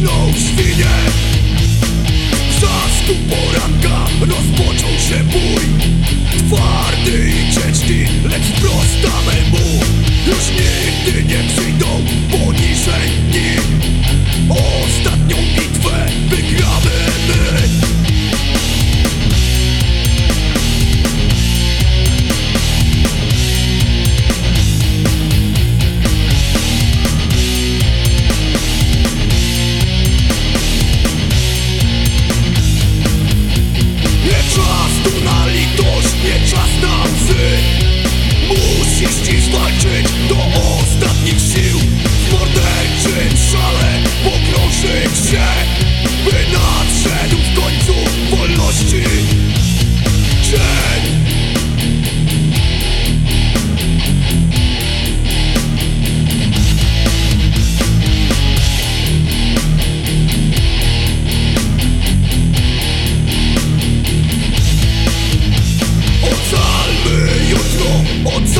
nočnou svine Zás tu poranka rozpočul, že bude 落ち